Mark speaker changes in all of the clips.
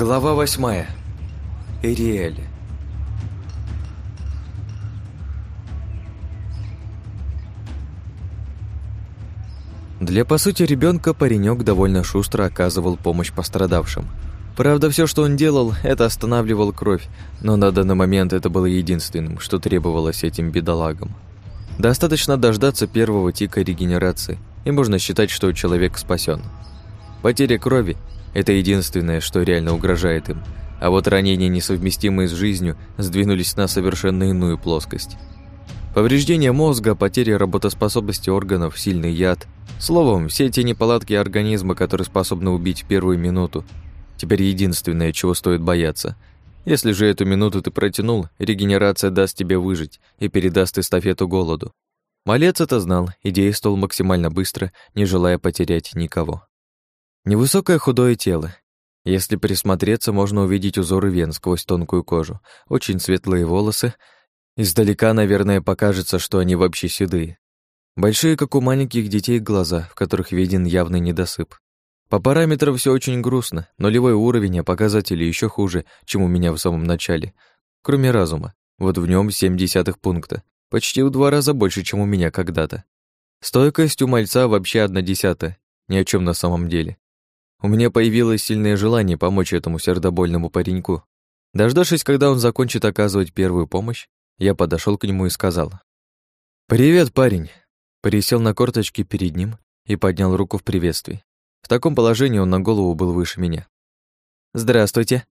Speaker 1: Глава восьмая. Ириэль. Для, по сути, ребенка паренек довольно шустро оказывал помощь пострадавшим. Правда, все, что он делал, это останавливал кровь, но на данный момент это было единственным, что требовалось этим бедолагам. Достаточно дождаться первого тика регенерации, и можно считать, что человек спасен. Потеря крови – это единственное, что реально угрожает им, а вот ранения, несовместимые с жизнью, сдвинулись на совершенно иную плоскость. Повреждение мозга, потеря работоспособности органов, сильный яд. Словом, все эти неполадки организма, которые способны убить первую минуту, теперь единственное, чего стоит бояться – если же эту минуту ты протянул, регенерация даст тебе выжить и передаст эстафету голоду. Малец это знал и действовал максимально быстро, не желая потерять никого. Невысокое худое тело. Если присмотреться, можно увидеть узоры вен сквозь тонкую кожу, очень светлые волосы. Издалека, наверное, покажется, что они вообще седые. Большие, как у маленьких детей, глаза, в которых виден явный недосып. По параметрам все очень грустно, нулевой уровень, а показатели еще хуже, чем у меня в самом начале. Кроме разума. Вот в нем семь десятых пункта. Почти в два раза больше, чем у меня когда-то. Стойкость у мальца вообще одна десятая. Ни о чем на самом деле. У меня появилось сильное желание помочь этому сердобольному пареньку. Дождавшись, когда он закончит оказывать первую помощь, я подошел к нему и сказал. «Привет, парень!» Пересел на корточки перед ним и поднял руку в приветствии. В таком положении он на голову был выше меня. «Здравствуйте!»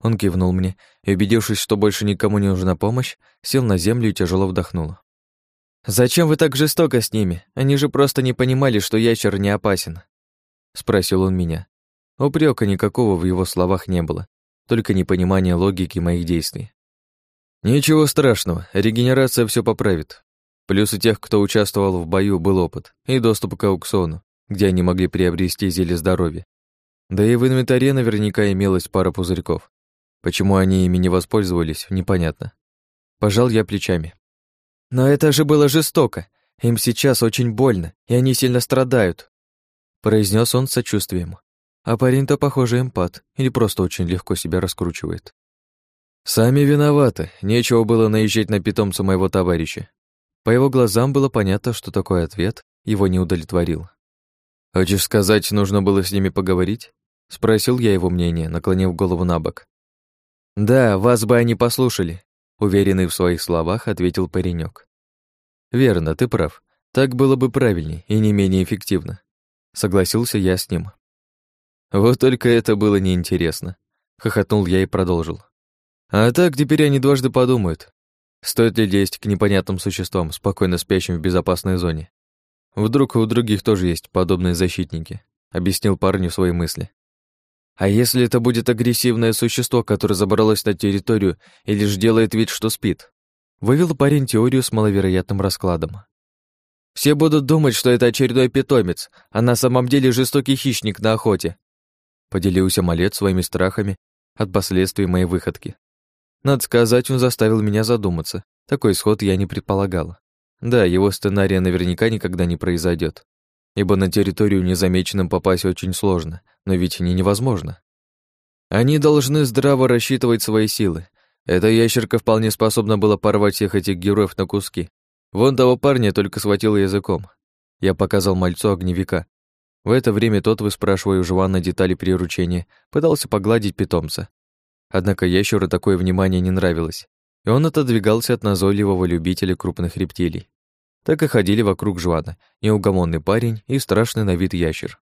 Speaker 1: Он кивнул мне и, убедившись, что больше никому не нужна помощь, сел на землю и тяжело вдохнул. «Зачем вы так жестоко с ними? Они же просто не понимали, что ящер не опасен», — спросил он меня. Упрека никакого в его словах не было, только непонимание логики моих действий. «Ничего страшного, регенерация все поправит. Плюс у тех, кто участвовал в бою, был опыт и доступ к аукциону где они могли приобрести зелье здоровья. Да и в инвентаре наверняка имелась пара пузырьков. Почему они ими не воспользовались, непонятно. Пожал я плечами. Но это же было жестоко. Им сейчас очень больно, и они сильно страдают. Произнес он с сочувствием. А парень-то, похоже, эмпат, или просто очень легко себя раскручивает. Сами виноваты, нечего было наезжать на питомца моего товарища. По его глазам было понятно, что такой ответ его не удовлетворил. «Хочешь сказать, нужно было с ними поговорить?» — спросил я его мнение, наклонив голову на бок. «Да, вас бы они послушали», — уверенный в своих словах ответил паренек. «Верно, ты прав. Так было бы правильней и не менее эффективно», — согласился я с ним. «Вот только это было неинтересно», — хохотнул я и продолжил. «А так теперь они дважды подумают, стоит ли лезть к непонятным существам, спокойно спящим в безопасной зоне. Вдруг у других тоже есть подобные защитники, объяснил парню свои мысли. А если это будет агрессивное существо, которое забралось на территорию и лишь делает вид, что спит? Вывел парень теорию с маловероятным раскладом. Все будут думать, что это очередной питомец, а на самом деле жестокий хищник на охоте. Поделился малец своими страхами от последствий моей выходки. Надо сказать, он заставил меня задуматься. Такой исход я не предполагала. Да, его сценария наверняка никогда не произойдет, ибо на территорию незамеченным попасть очень сложно, но ведь не невозможно. Они должны здраво рассчитывать свои силы. Эта ящерка вполне способна была порвать всех этих героев на куски. Вон того парня только схватил языком. Я показал мальцу огневика. В это время тот, выспрашивая у Жвана детали приручения, пытался погладить питомца. Однако ящеру такое внимание не нравилось и он отодвигался от назойливого любителя крупных рептилий. Так и ходили вокруг Жвана, неугомонный парень и страшный на вид ящер.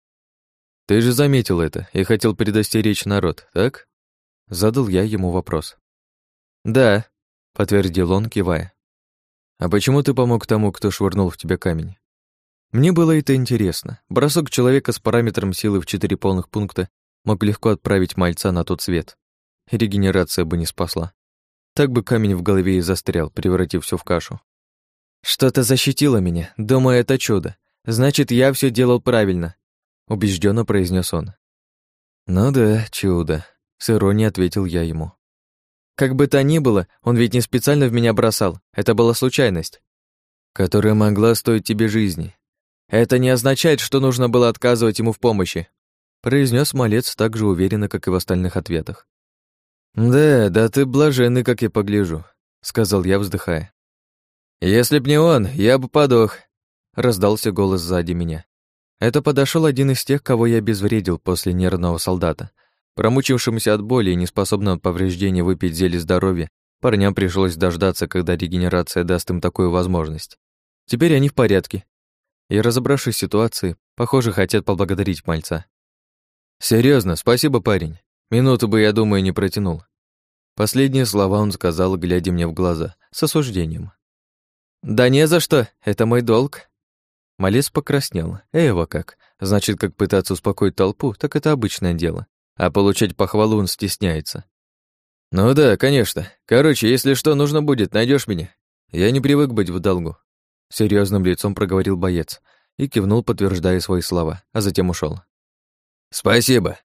Speaker 1: «Ты же заметил это и хотел предостеречь народ, так?» Задал я ему вопрос. «Да», — подтвердил он, кивая. «А почему ты помог тому, кто швырнул в тебя камень?» Мне было это интересно. Бросок человека с параметром силы в четыре полных пункта мог легко отправить мальца на тот свет. Регенерация бы не спасла. Так бы камень в голове и застрял, превратив все в кашу. Что-то защитило меня, думаю, это чудо. Значит, я все делал правильно, убежденно произнес он. Ну да, чудо, с иронией ответил я ему. Как бы то ни было, он ведь не специально в меня бросал, это была случайность, которая могла стоить тебе жизни. Это не означает, что нужно было отказывать ему в помощи. произнес малец так же уверенно, как и в остальных ответах. «Да, да ты блаженный, как я погляжу», — сказал я, вздыхая. «Если б не он, я бы подох», — раздался голос сзади меня. Это подошел один из тех, кого я обезвредил после нервного солдата. Промучившимся от боли и неспособным от повреждения выпить зелье здоровья, парням пришлось дождаться, когда регенерация даст им такую возможность. Теперь они в порядке. И, разобравшись в ситуации, похоже, хотят поблагодарить мальца. Серьезно, спасибо, парень. Минуту бы, я думаю, не протянул. Последние слова он сказал, глядя мне в глаза, с осуждением. «Да не за что, это мой долг». Малец покраснел. Эва как. Значит, как пытаться успокоить толпу, так это обычное дело. А получать похвалу он стесняется. «Ну да, конечно. Короче, если что нужно будет, найдешь меня. Я не привык быть в долгу». Серьезным лицом проговорил боец и кивнул, подтверждая свои слова, а затем ушел. «Спасибо.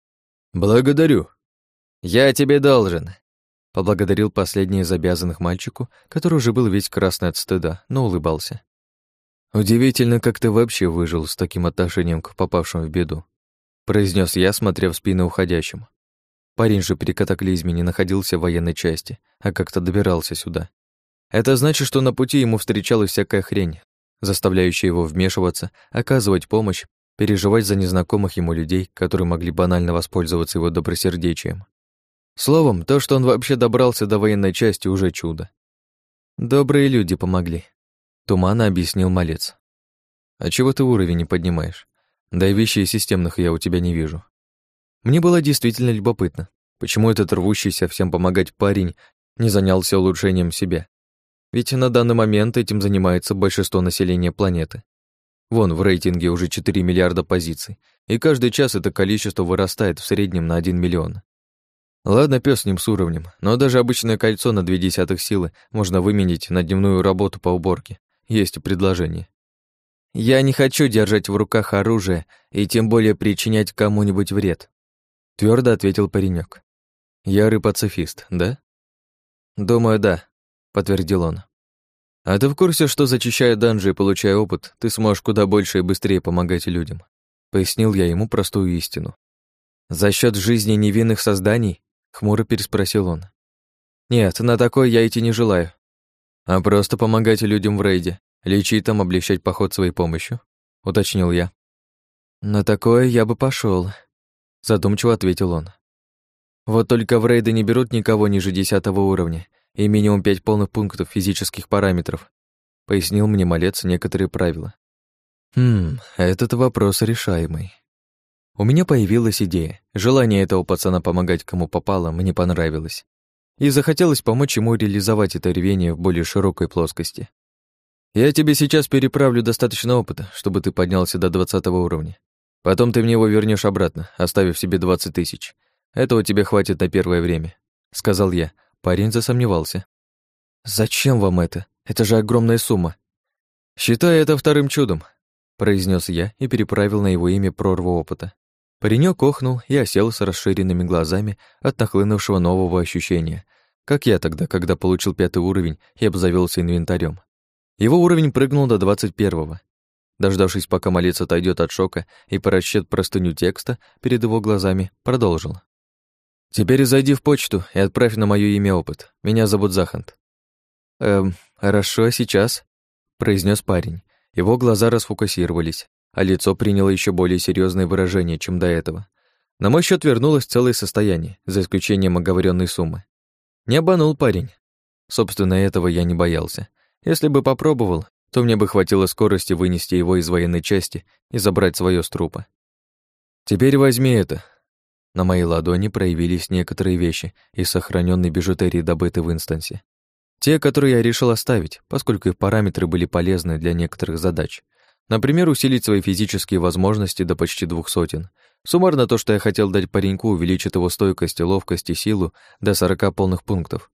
Speaker 1: Благодарю. Я тебе должен», — поблагодарил последний из обязанных мальчику, который уже был весь красный от стыда, но улыбался. «Удивительно, как ты вообще выжил с таким отношением к попавшим в беду», произнес я, смотря в спину уходящим. Парень же при катаклизме не находился в военной части, а как-то добирался сюда. Это значит, что на пути ему встречалась всякая хрень, заставляющая его вмешиваться, оказывать помощь, переживать за незнакомых ему людей, которые могли банально воспользоваться его добросердечием. Словом, то, что он вообще добрался до военной части, уже чудо. Добрые люди помогли. Туманно объяснил малец. А чего ты уровень не поднимаешь? Да и вещей системных я у тебя не вижу. Мне было действительно любопытно, почему этот рвущийся всем помогать парень не занялся улучшением себя. Ведь на данный момент этим занимается большинство населения планеты. Вон в рейтинге уже 4 миллиарда позиций, и каждый час это количество вырастает в среднем на 1 миллион. Ладно, пес с ним с уровнем, но даже обычное кольцо на две десятых силы можно выменить на дневную работу по уборке. Есть предложение. Я не хочу держать в руках оружие и тем более причинять кому-нибудь вред, твердо ответил паренек. Ярый пацифист, да? Думаю, да, подтвердил он. А ты в курсе, что зачищая данжи и получая опыт, ты сможешь куда больше и быстрее помогать людям? Пояснил я ему простую истину. За счет жизни невинных созданий? Хмуро переспросил он. Нет, на такое я идти не желаю. А просто помогать людям в рейде, лечить там, облегчать поход своей помощью, уточнил я. На такое я бы пошел, задумчиво ответил он. Вот только в рейды не берут никого ниже десятого уровня, и минимум пять полных пунктов физических параметров, пояснил мне малец некоторые правила. Хм, этот вопрос решаемый. У меня появилась идея. Желание этого пацана помогать кому попало мне понравилось. И захотелось помочь ему реализовать это рвение в более широкой плоскости. Я тебе сейчас переправлю достаточно опыта, чтобы ты поднялся до двадцатого уровня. Потом ты мне его вернешь обратно, оставив себе двадцать тысяч. Этого тебе хватит на первое время», — сказал я, Парень засомневался. «Зачем вам это? Это же огромная сумма». «Считай это вторым чудом», — произнес я и переправил на его имя прорву опыта. Паренек охнул и осел с расширенными глазами от нахлынувшего нового ощущения, как я тогда, когда получил пятый уровень и обзавелся инвентарем. Его уровень прыгнул до двадцать первого. Дождавшись, пока малец отойдет от шока и порасчет простыню текста перед его глазами, продолжил. Теперь зайди в почту и отправь на моё имя опыт. Меня зовут Захант. Эм, хорошо, сейчас, произнес парень. Его глаза расфокусировались, а лицо приняло еще более серьезное выражение, чем до этого. На мой счет вернулось целое состояние, за исключением оговоренной суммы. Не обманул парень. Собственно, этого я не боялся. Если бы попробовал, то мне бы хватило скорости вынести его из военной части и забрать свое с трупа. Теперь возьми это, на моей ладони проявились некоторые вещи из сохраненной бижутерии, добытой в инстансе. Те, которые я решил оставить, поскольку их параметры были полезны для некоторых задач. Например, усилить свои физические возможности до почти двух сотен. Суммарно то, что я хотел дать пареньку, увеличит его стойкость, ловкость и силу до 40 полных пунктов.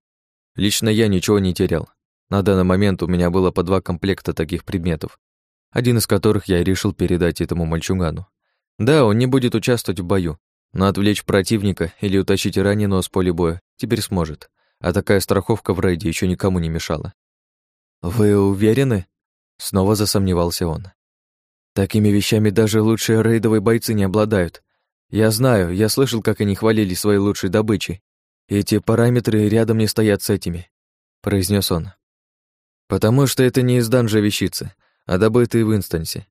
Speaker 1: Лично я ничего не терял. На данный момент у меня было по два комплекта таких предметов, один из которых я решил передать этому мальчугану. Да, он не будет участвовать в бою, но отвлечь противника или утащить раненого с поля боя теперь сможет, а такая страховка в рейде еще никому не мешала. «Вы уверены?» — снова засомневался он. «Такими вещами даже лучшие рейдовые бойцы не обладают. Я знаю, я слышал, как они хвалили свои лучшие добычи. Эти параметры рядом не стоят с этими, произнес он. Потому что это не из данжа вещицы, а добытые в инстансе.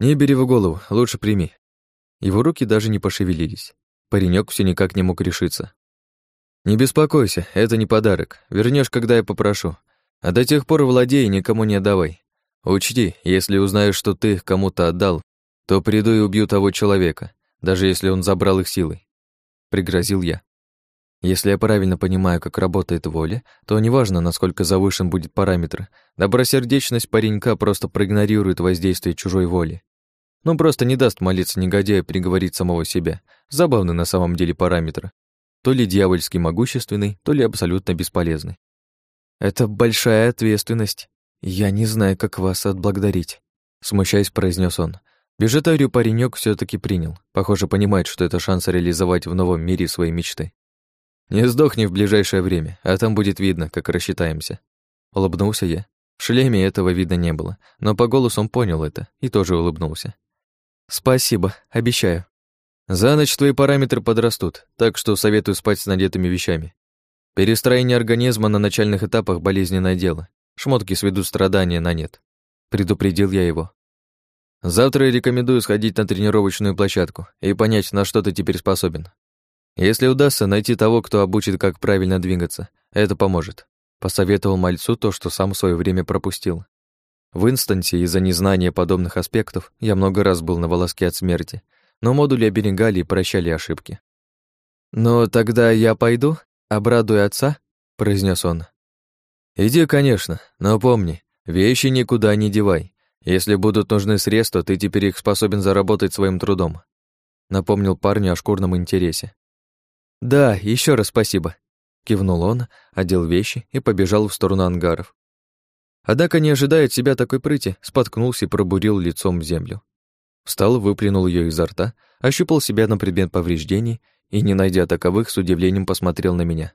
Speaker 1: Не бери в голову, лучше прими. Его руки даже не пошевелились. Паренек все никак не мог решиться. Не беспокойся, это не подарок. Вернешь, когда я попрошу. А до тех пор владей никому не отдавай. Учти, если узнаешь, что ты их кому-то отдал, то приду и убью того человека, даже если он забрал их силой. Пригрозил я. Если я правильно понимаю, как работает воля, то неважно, насколько завышен будет параметр, добросердечность паренька просто проигнорирует воздействие чужой воли. Ну, просто не даст молиться негодяю приговорить самого себя. Забавный на самом деле параметр. То ли дьявольски могущественный, то ли абсолютно бесполезный. Это большая ответственность. Я не знаю, как вас отблагодарить, смущаясь, произнес он. Бижутарию паренек все таки принял. Похоже, понимает, что это шанс реализовать в новом мире свои мечты. Не сдохни в ближайшее время, а там будет видно, как рассчитаемся. Улыбнулся я. В шлеме этого видно не было, но по голосу он понял это и тоже улыбнулся. Спасибо, обещаю. За ночь твои параметры подрастут, так что советую спать с надетыми вещами. Перестроение организма на начальных этапах болезненное дело. Шмотки сведут страдания на нет. Предупредил я его. Завтра я рекомендую сходить на тренировочную площадку и понять, на что ты теперь способен. Если удастся найти того, кто обучит, как правильно двигаться, это поможет. Посоветовал мальцу то, что сам в свое время пропустил. В инстансе из-за незнания подобных аспектов я много раз был на волоске от смерти, но модули оберегали и прощали ошибки. «Но тогда я пойду, обрадую отца?» — произнес он. «Иди, конечно, но помни, вещи никуда не девай. Если будут нужны средства, ты теперь их способен заработать своим трудом», — напомнил парню о шкурном интересе. «Да, еще раз спасибо», — кивнул он, одел вещи и побежал в сторону ангаров. Однако, не ожидая от себя такой прыти, споткнулся и пробурил лицом землю. Встал, выплюнул ее изо рта, ощупал себя на предмет повреждений и, не найдя таковых, с удивлением посмотрел на меня.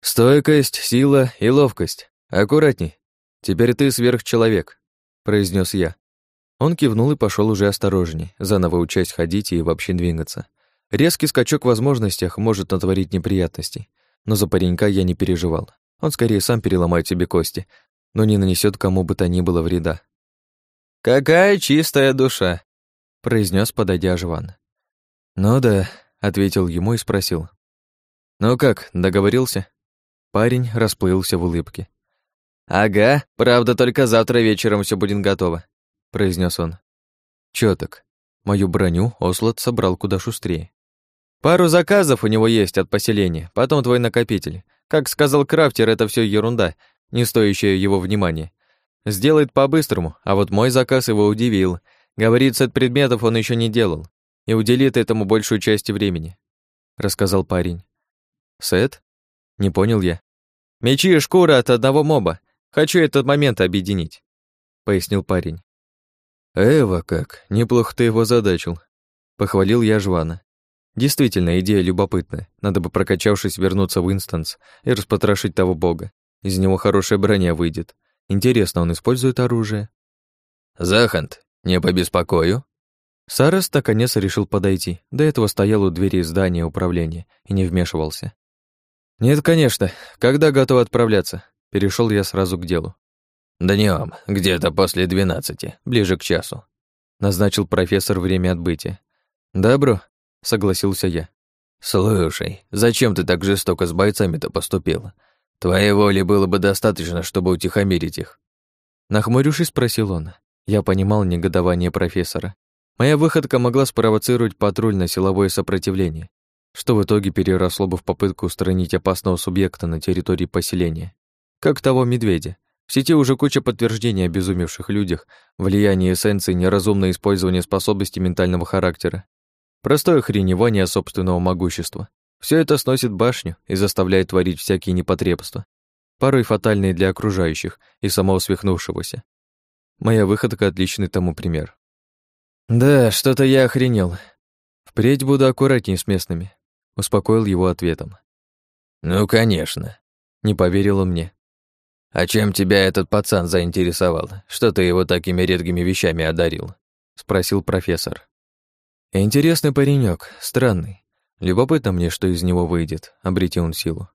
Speaker 1: «Стойкость, сила и ловкость. Аккуратней. Теперь ты сверхчеловек», — произнес я. Он кивнул и пошел уже осторожней, заново учась ходить и вообще двигаться. Резкий скачок в возможностях может натворить неприятностей, но за паренька я не переживал. Он скорее сам переломает себе кости, но не нанесет кому бы то ни было вреда. «Какая чистая душа!» — произнес, подойдя Жван. «Ну да», — ответил ему и спросил. «Ну как, договорился?» Парень расплылся в улыбке. «Ага, правда, только завтра вечером все будет готово», — произнес он. Чёток. Мою броню Ослот собрал куда шустрее. «Пару заказов у него есть от поселения, потом твой накопитель. Как сказал Крафтер, это все ерунда, не стоящее его внимания. Сделает по-быстрому, а вот мой заказ его удивил. Говорит, сет предметов он еще не делал и уделит этому большую часть времени, рассказал парень. Сет? Не понял я. Мечи и шкура от одного моба. Хочу этот момент объединить, пояснил парень. Эва как, неплохо ты его задачил, похвалил я Жвана. Действительно, идея любопытная. Надо бы, прокачавшись, вернуться в инстанс и распотрошить того бога. Из него хорошая броня выйдет. Интересно, он использует оружие? Захант, не побеспокою? Сарас наконец решил подойти. До этого стоял у двери здания управления и не вмешивался. Нет, конечно. Когда готов отправляться? Перешел я сразу к делу. Днем, где-то после двенадцати, ближе к часу. Назначил профессор время отбытия. Добро, согласился я. Слушай, зачем ты так жестоко с бойцами-то поступил? Твоей воли было бы достаточно, чтобы утихомирить их. Нахмурившись, спросил он. Я понимал негодование профессора. Моя выходка могла спровоцировать патруль на силовое сопротивление, что в итоге переросло бы в попытку устранить опасного субъекта на территории поселения. Как того медведя. В сети уже куча подтверждений о безумевших людях, влияние эссенции, неразумное использование способностей ментального характера, простое охреневание собственного могущества. Все это сносит башню и заставляет творить всякие непотребства, порой фатальные для окружающих и самого свихнувшегося. Моя выходка — отличный тому пример. «Да, что-то я охренел. Впредь буду аккуратнее с местными», — успокоил его ответом. «Ну, конечно», — не поверил мне. «А чем тебя этот пацан заинтересовал? Что ты его такими редкими вещами одарил?» — спросил профессор. Интересный паренек, странный. Любопытно мне, что из него выйдет, обрети он силу.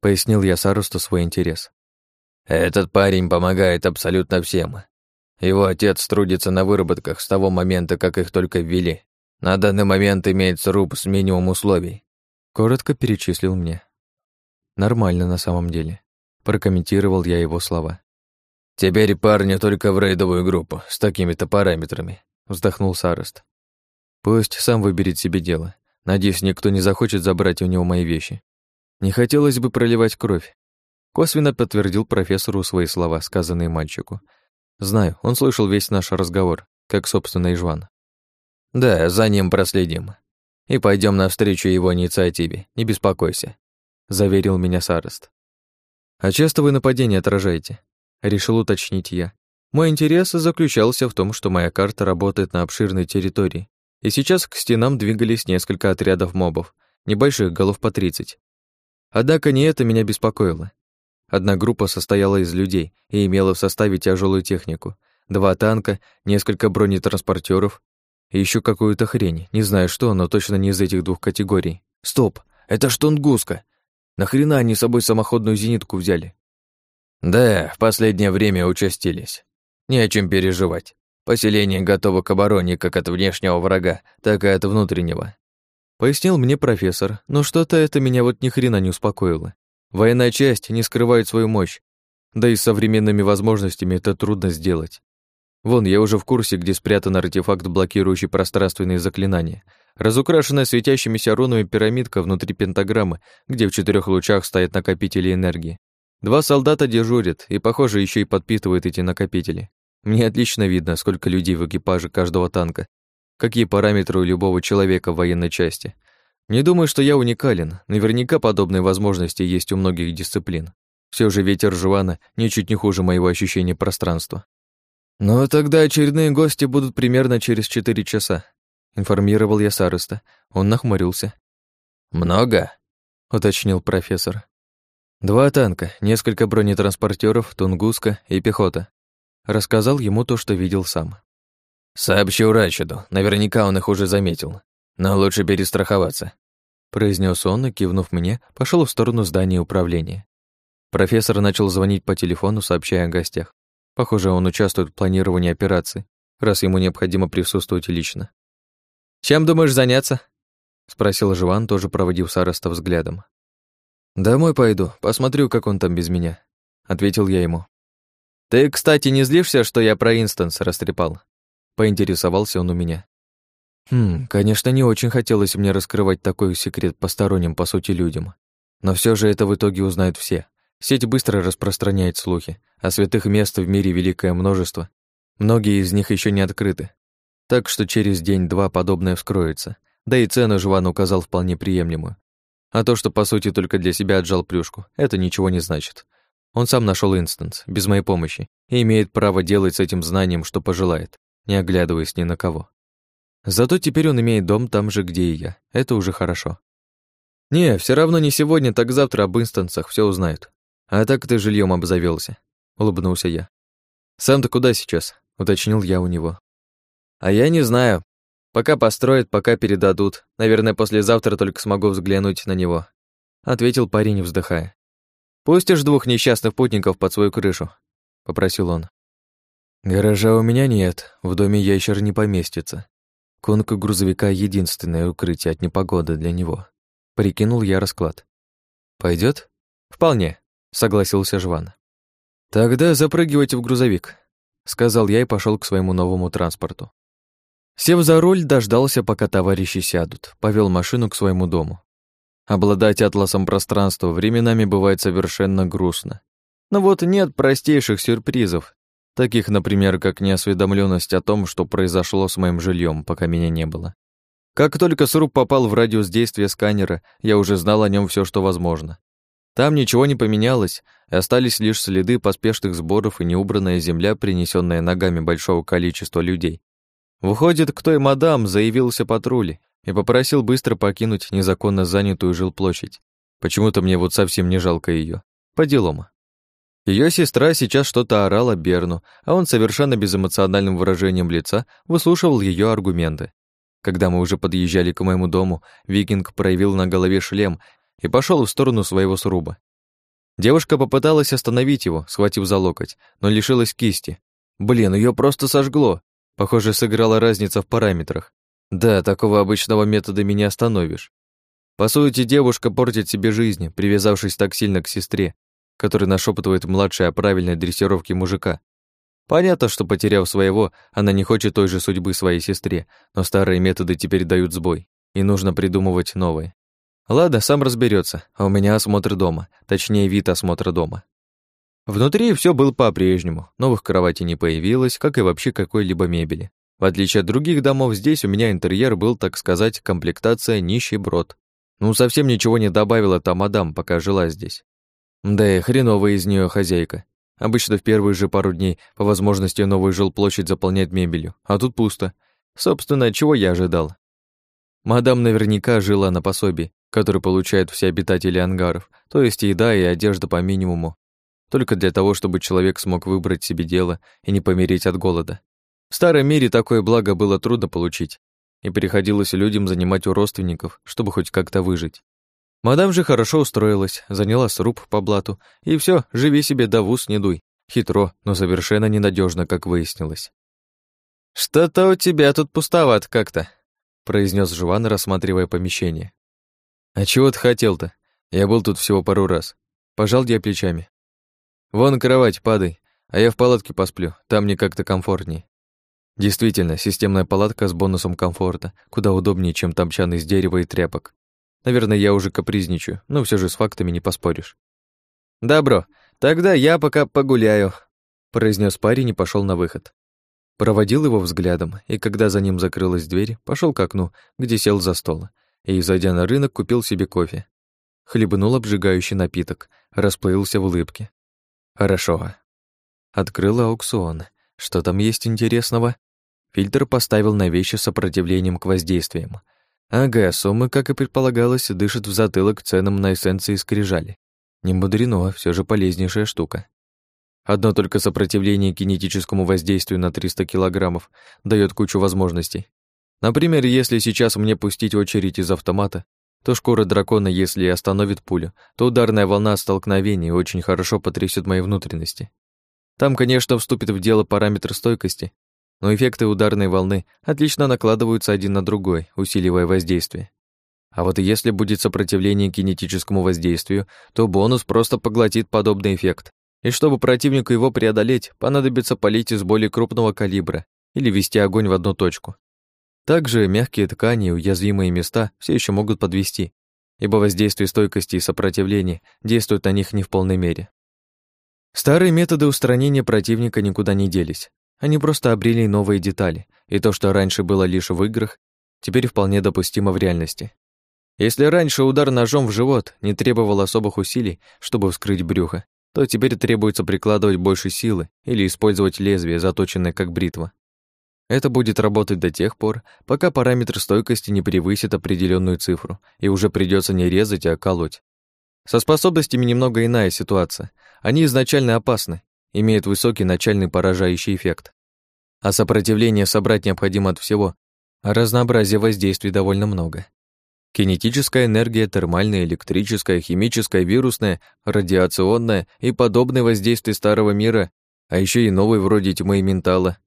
Speaker 1: Пояснил я Сарусту свой интерес.
Speaker 2: Этот парень помогает абсолютно всем. Его отец трудится на выработках с того момента, как их только ввели. На данный момент имеется руб с минимум условий.
Speaker 1: Коротко перечислил мне. Нормально на самом деле. Прокомментировал я его слова.
Speaker 2: «Теперь парня только в рейдовую группу, с такими-то параметрами», — вздохнул Сарест.
Speaker 1: «Пусть сам выберет себе дело. Надеюсь, никто не захочет забрать у него мои вещи. Не хотелось бы проливать кровь». Косвенно подтвердил профессору свои слова, сказанные мальчику. Знаю, он слышал весь наш разговор, как, собственно, Ижван.
Speaker 2: «Да, за ним проследим. И пойдем навстречу его инициативе, не беспокойся», — заверил меня Сарест.
Speaker 1: «А часто вы нападения отражаете?» решил уточнить я. Мой интерес заключался в том, что моя карта работает на обширной территории, и сейчас к стенам двигались несколько отрядов мобов, небольших, голов по 30. Однако не это меня беспокоило. Одна группа состояла из людей и имела в составе тяжелую технику, два танка, несколько бронетранспортеров и еще какую-то хрень, не знаю что, но точно не из этих двух категорий. Стоп, это ж Тунгуска. Нахрена они с собой самоходную зенитку взяли?
Speaker 2: Да, в последнее время участились. Не о чем переживать. Поселение готово к обороне как от внешнего врага, так и от внутреннего.
Speaker 1: Пояснил мне профессор, но что-то это меня вот ни хрена не успокоило. Военная часть не скрывает свою мощь, да и с современными возможностями это трудно сделать. Вон, я уже в курсе, где спрятан артефакт, блокирующий пространственные заклинания. Разукрашенная светящимися рунами пирамидка внутри пентаграммы, где в четырех лучах стоят накопители энергии. Два солдата дежурят и, похоже, еще и подпитывают эти накопители. Мне отлично видно, сколько людей в экипаже каждого танка, какие параметры у любого человека в военной части. Не думаю, что я уникален. Наверняка подобные возможности есть у многих дисциплин. Все же ветер Жвана ничуть не хуже моего ощущения пространства. Но тогда очередные гости будут примерно через четыре часа. Информировал я Сареста. Он нахмурился.
Speaker 2: «Много?»
Speaker 1: — уточнил профессор. Два танка, несколько бронетранспортеров, тунгуска и пехота. Рассказал ему то, что видел сам.
Speaker 2: «Сообщу Рачиду, наверняка он их уже заметил. Но лучше перестраховаться»,
Speaker 1: произнес он и, кивнув мне, пошел в сторону здания управления. Профессор начал звонить по телефону, сообщая о гостях. Похоже, он участвует в планировании операции, раз ему необходимо присутствовать лично. «Чем думаешь заняться?» — спросил Жван, тоже проводив Сараста взглядом. «Домой пойду, посмотрю, как он там без меня», — ответил я ему. «Ты, кстати, не злишься, что я про инстанс растрепал?» Поинтересовался он у меня. Хм, конечно, не очень хотелось мне раскрывать такой секрет посторонним, по сути, людям. Но все же это в итоге узнают все. Сеть быстро распространяет слухи, а святых мест в мире великое множество. Многие из них еще не открыты. Так что через день-два подобное вскроется. Да и цену Жван указал вполне приемлемую. А то, что по сути только для себя отжал плюшку, это ничего не значит. Он сам нашел инстанс, без моей помощи, и имеет право делать с этим знанием, что пожелает, не оглядываясь ни на кого. Зато теперь он имеет дом там же, где и я. Это уже хорошо. Не, все равно не сегодня, так завтра об инстансах все узнают. А так ты жильем обзавелся, улыбнулся я. Сам-то куда сейчас? уточнил я у него. А я не знаю, Пока построят, пока передадут. Наверное, послезавтра только смогу взглянуть на него», — ответил парень, вздыхая. «Пустишь двух несчастных путников под свою крышу?» — попросил он. «Гаража у меня нет, в доме ящер не поместится. Конка грузовика — единственное укрытие от непогоды для него». Прикинул я расклад. Пойдет? «Вполне», — согласился Жван. «Тогда запрыгивайте в грузовик», — сказал я и пошел к своему новому транспорту. Сев за руль, дождался, пока товарищи сядут, повел машину к своему дому. Обладать атласом пространства временами бывает совершенно грустно. Но вот нет простейших сюрпризов, таких, например, как неосведомленность о том, что произошло с моим жильем, пока меня не было. Как только сруб попал в радиус действия сканера, я уже знал о нем все, что возможно. Там ничего не поменялось, остались лишь следы поспешных сборов и неубранная земля, принесенная ногами большого количества людей, Выходит, к той мадам заявился патруль и попросил быстро покинуть незаконно занятую жилплощадь. Почему-то мне вот совсем не жалко ее. По делам. Ее сестра сейчас что-то орала Берну, а он совершенно безэмоциональным выражением лица выслушивал ее аргументы. Когда мы уже подъезжали к моему дому, викинг проявил на голове шлем и пошел в сторону своего сруба. Девушка попыталась остановить его, схватив за локоть, но лишилась кисти. Блин, ее просто сожгло. Похоже, сыграла разница в параметрах. Да, такого обычного метода меня остановишь. По сути, девушка портит себе жизнь, привязавшись так сильно к сестре, который нашепотывает младшая о правильной дрессировке мужика. Понятно, что, потеряв своего, она не хочет той же судьбы своей сестре, но старые методы теперь дают сбой, и нужно придумывать новые. Ладно, сам разберется, а у меня осмотр дома, точнее, вид осмотра дома. Внутри все было по-прежнему, новых кроватей не появилось, как и вообще какой-либо мебели. В отличие от других домов, здесь у меня интерьер был, так сказать, комплектация нищеброд. Ну, совсем ничего не добавила та мадам, пока жила здесь. Да и хреновая из нее хозяйка. Обычно в первые же пару дней по возможности новую жилплощадь заполнять мебелью, а тут пусто. Собственно, чего я ожидал? Мадам наверняка жила на пособии, который получают все обитатели ангаров, то есть еда и одежда по минимуму, только для того, чтобы человек смог выбрать себе дело и не помереть от голода. В старом мире такое благо было трудно получить, и приходилось людям занимать у родственников, чтобы хоть как-то выжить. Мадам же хорошо устроилась, заняла сруб по блату, и все, живи себе да в не дуй. Хитро, но совершенно ненадежно, как выяснилось. «Что-то у тебя тут пустоват как-то», — произнес Жван, рассматривая помещение. «А чего ты хотел-то? Я был тут всего пару раз. Пожал я плечами. Вон кровать, падай, а я в палатке посплю, там мне как-то комфортнее. Действительно, системная палатка с бонусом комфорта куда удобнее, чем топчан из дерева и тряпок. Наверное, я уже капризничаю, но все же с фактами не поспоришь. «Добро, тогда я пока погуляю», произнес парень и пошел на выход. Проводил его взглядом, и когда за ним закрылась дверь, пошел к окну, где сел за стол, и, зайдя на рынок, купил себе кофе. Хлебнул обжигающий напиток, расплылся в улыбке. Хорошо. Открыл аукцион. Что там есть интересного? Фильтр поставил на вещи сопротивлением к воздействиям. Ага, суммы, как и предполагалось, дышат в затылок ценам на эссенции скрижали. Не мудрено, все же полезнейшая штука. Одно только сопротивление кинетическому воздействию на 300 килограммов дает кучу возможностей. Например, если сейчас мне пустить очередь из автомата, то шкура дракона, если остановит пулю, то ударная волна столкновения очень хорошо потрясет мои внутренности. Там, конечно, вступит в дело параметр стойкости, но эффекты ударной волны отлично накладываются один на другой, усиливая воздействие. А вот если будет сопротивление кинетическому воздействию, то бонус просто поглотит подобный эффект. И чтобы противнику его преодолеть, понадобится полить из более крупного калибра или вести огонь в одну точку. Также мягкие ткани и уязвимые места все еще могут подвести, ибо воздействие стойкости и сопротивления действуют на них не в полной мере. Старые методы устранения противника никуда не делись. Они просто обрели новые детали, и то, что раньше было лишь в играх, теперь вполне допустимо в реальности. Если раньше удар ножом в живот не требовал особых усилий, чтобы вскрыть брюхо, то теперь требуется прикладывать больше силы или использовать лезвие, заточенное как бритва. Это будет работать до тех пор, пока параметр стойкости не превысит определенную цифру, и уже придется не резать, а колоть. Со способностями немного иная ситуация. Они изначально опасны, имеют высокий начальный поражающий эффект. А сопротивление собрать необходимо от всего, а разнообразия воздействий довольно много. Кинетическая энергия, термальная, электрическая, химическая, вирусная, радиационная и подобные воздействия старого мира, а еще и новые вроде тьмы и ментала,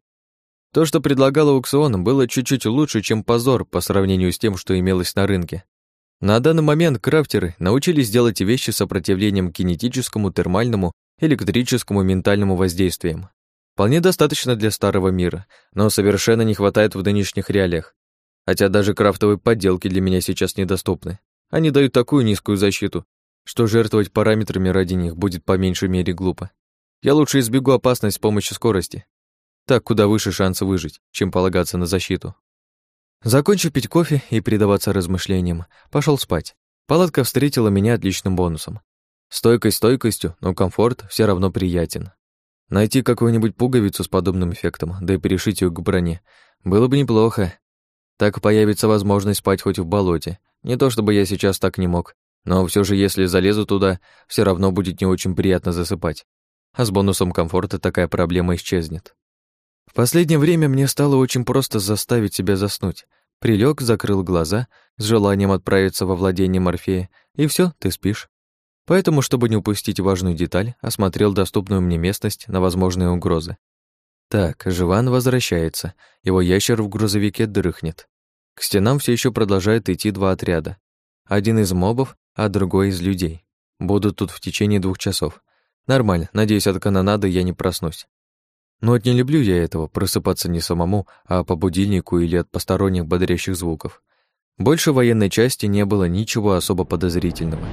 Speaker 1: то, что предлагал аукцион, было чуть-чуть лучше, чем позор по сравнению с тем, что имелось на рынке. На данный момент крафтеры научились делать вещи с сопротивлением кинетическому, термальному, электрическому, ментальному воздействиям. Вполне достаточно для старого мира, но совершенно не хватает в нынешних реалиях. Хотя даже крафтовые подделки для меня сейчас недоступны. Они дают такую низкую защиту, что жертвовать параметрами ради них будет по меньшей мере глупо. Я лучше избегу опасность с помощью скорости, так куда выше шансы выжить, чем полагаться на защиту. Закончив пить кофе и предаваться размышлениям, пошел спать. Палатка встретила меня отличным бонусом. Стойкость стойкостью, но комфорт все равно приятен. Найти какую-нибудь пуговицу с подобным эффектом, да и перешить ее к броне, было бы неплохо. Так появится возможность спать хоть в болоте. Не то чтобы я сейчас так не мог, но все же если залезу туда, все равно будет не очень приятно засыпать. А с бонусом комфорта такая проблема исчезнет. В последнее время мне стало очень просто заставить себя заснуть. Прилег, закрыл глаза с желанием отправиться во владение Морфея, и все, ты спишь. Поэтому, чтобы не упустить важную деталь, осмотрел доступную мне местность на возможные угрозы. Так, Живан возвращается, его ящер в грузовике дрыхнет. К стенам все еще продолжают идти два отряда. Один из мобов, а другой из людей. Будут тут в течение двух часов. Нормально, надеюсь, от канонады я не проснусь. Но вот не люблю я этого, просыпаться не самому, а по будильнику или от посторонних бодрящих звуков. Больше военной части не было ничего особо подозрительного.